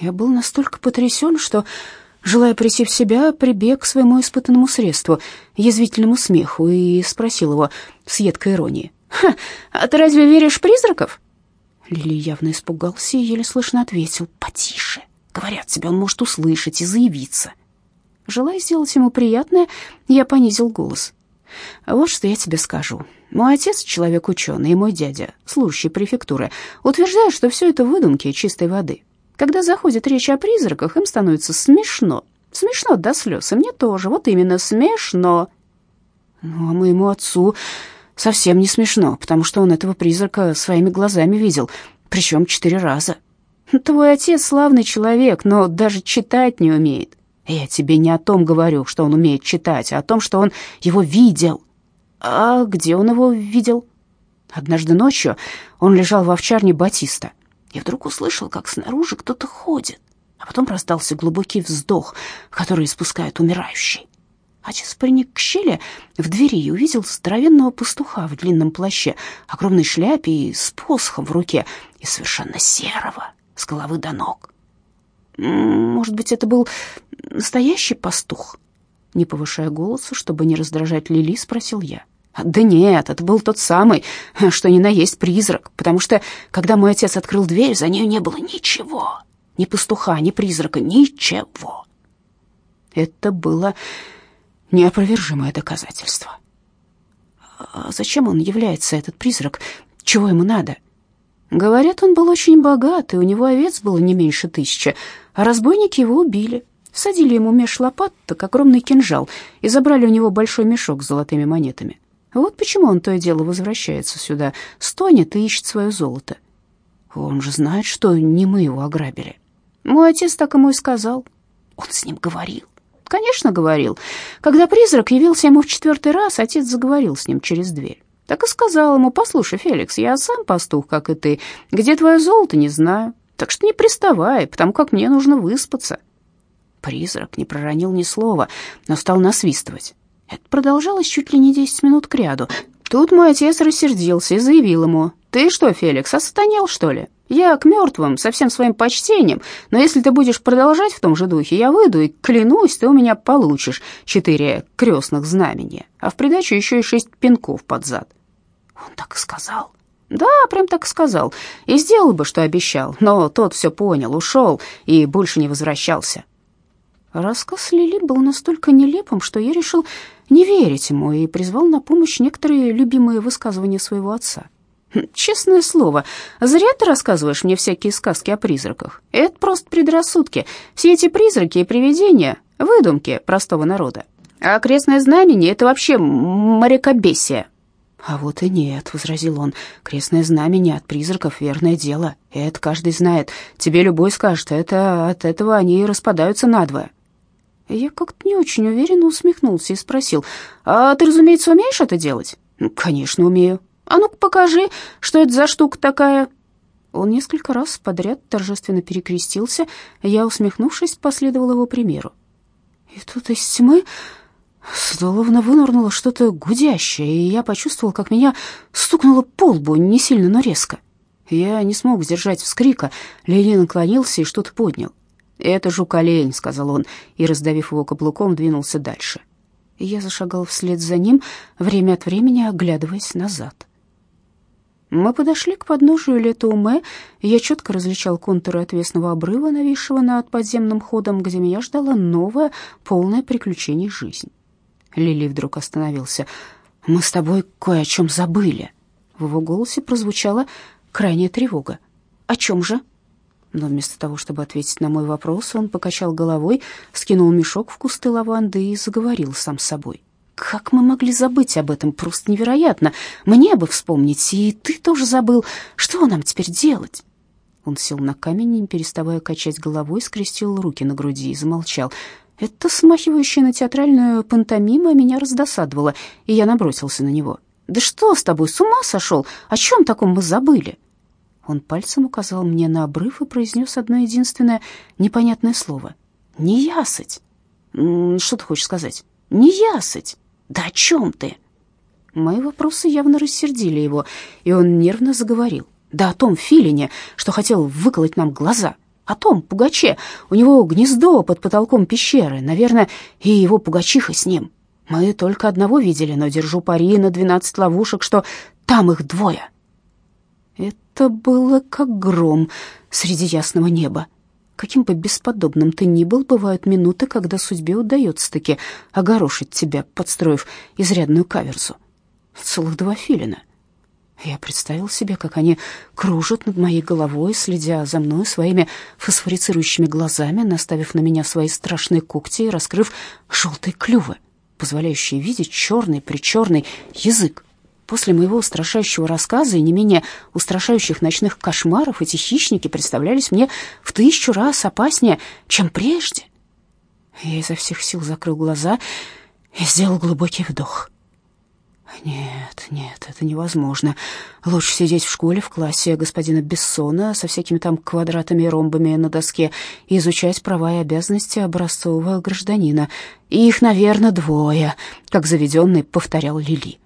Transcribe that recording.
Я был настолько потрясен, что, желая прийти в себя, прибег к своему испытанному средству, язвительному смеху, и спросил его с едкой иронией. «Ха, а ты разве веришь призраков?» Лили явно испугался и еле слышно ответил. «Потише. Говорят тебе, он может услышать и заявиться». Желая сделать ему приятное, я понизил голос. «Вот что я тебе скажу. Мой отец, человек ученый, и мой дядя, служащий префектуры, утверждают, что все это выдумки чистой воды. Когда заходит речь о призраках, им становится смешно. Смешно до слез, и мне тоже, вот именно смешно. Ну, а моему отцу совсем не смешно, потому что он этого призрака своими глазами видел, причем четыре раза. Твой отец славный человек, но даже читать не умеет. Я тебе не о том говорю, что он умеет читать, а о том, что он его видел. А где он его видел? Однажды ночью он лежал в овчарне Батиста и вдруг услышал, как снаружи кто-то ходит, а потом раздался глубокий вздох, который испускает умирающий. Отец приник к щели в двери и увидел здоровенного пастуха в длинном плаще, огромной шляпе и с посохом в руке, и совершенно серого, с головы до ног. Может быть, это был настоящий пастух? Не повышая голоса, чтобы не раздражать Лили, спросил я. Да нет, это был тот самый, что ни на есть призрак, потому что, когда мой отец открыл дверь, за нею не было ничего. Ни пастуха, ни призрака, ничего. Это было неопровержимое доказательство. А зачем он является, этот призрак? Чего ему надо? Говорят, он был очень богат, и у него овец было не меньше тысячи, а разбойники его убили. Всадили ему меж лопат, так огромный кинжал, и забрали у него большой мешок с золотыми монетами. Вот почему он то и дело возвращается сюда, стонет и ищет свое золото. Он же знает, что не мы его ограбили. Мой отец так ему и сказал. Он с ним говорил. Конечно, говорил. Когда призрак явился ему в четвертый раз, отец заговорил с ним через дверь. Так и сказал ему, послушай, Феликс, я сам пастух, как и ты. Где твое золото, не знаю. Так что не приставай, потому как мне нужно выспаться. Призрак не проронил ни слова, но стал насвистывать. Это продолжалось чуть ли не десять минут кряду. Тут мой отец рассердился и заявил ему, «Ты что, Феликс, остонел, что ли? Я к мертвым со всем своим почтением, но если ты будешь продолжать в том же духе, я выйду и, клянусь, ты у меня получишь четыре крестных знамения, а в придачу еще и шесть пинков под зад». Он так и сказал. Да, прям так сказал. И сделал бы, что обещал, но тот все понял, ушел и больше не возвращался. Рассказ Лили был настолько нелепым, что я решил не верить ему и призвал на помощь некоторые любимые высказывания своего отца. «Хм, «Честное слово, зря ты рассказываешь мне всякие сказки о призраках. Это просто предрассудки. Все эти призраки и привидения — выдумки простого народа. А крестное знамение — это вообще морякобесие». «А вот и нет», — возразил он, — «крестное знамение от призраков — верное дело. Это каждый знает. Тебе любой скажет, это от этого они распадаются надвое». Я как-то не очень уверенно усмехнулся и спросил, «А ты, разумеется, умеешь это делать?» «Конечно, умею». «А ну-ка покажи, что это за штука такая?» Он несколько раз подряд торжественно перекрестился, я, усмехнувшись, последовал его примеру. И тут из тьмы словно вынырнуло что-то гудящее, и я почувствовал, как меня стукнуло по лбу, не сильно, но резко. Я не смог сдержать вскрика, Лили наклонился и что-то поднял. «Это жук-олень», — сказал он, и, раздавив его каблуком, двинулся дальше. Я зашагал вслед за ним, время от времени оглядываясь назад. Мы подошли к подножию Летауме, я четко различал контуры отвесного обрыва, нависшего над подземным ходом, где меня ждала новая, полная приключений жизнь. Лили вдруг остановился. «Мы с тобой кое о чем забыли». В его голосе прозвучала крайняя тревога. «О чем же?» Но вместо того, чтобы ответить на мой вопрос, он покачал головой, скинул мешок в кусты лаванды и заговорил сам с собой. «Как мы могли забыть об этом? Просто невероятно! Мне бы вспомнить, и ты тоже забыл. Что нам теперь делать?» Он сел на камень, не переставая качать головой, скрестил руки на груди и замолчал. Это смахивающее на театральную пантомиму меня раздосадовало, и я набросился на него. «Да что с тобой, с ума сошел? О чем таком мы забыли?» Он пальцем указал мне на обрыв и произнес одно единственное непонятное слово. «Неясыть». «Что ты хочешь сказать?» «Неясыть». «Да о чем ты?» Мои вопросы явно рассердили его, и он нервно заговорил. «Да о том филине, что хотел выколоть нам глаза». о том пугаче. У него гнездо под потолком пещеры, наверное, и его пугачиха с ним. Мы только одного видели, но держу пари на двенадцать ловушек, что там их двое». Это было как гром среди ясного неба. Каким бы бесподобным ты ни был, бывают минуты, когда судьбе удается-таки огорошить тебя, подстроив изрядную каверзу. Целых два филина. Я представил себе, как они кружат над моей головой, следя за мной своими фосфорицирующими глазами, наставив на меня свои страшные когти и раскрыв желтые клювы, позволяющие видеть черный-причерный язык. После моего устрашающего рассказа и не менее устрашающих ночных кошмаров эти хищники представлялись мне в тысячу раз опаснее, чем прежде. Я изо всех сил закрыл глаза и сделал глубокий вдох. Нет, нет, это невозможно. Лучше сидеть в школе в классе господина Бессона со всякими там квадратами и ромбами на доске и изучать права и обязанности образцового гражданина. И их, наверное, двое, как заведенный повторял Лили.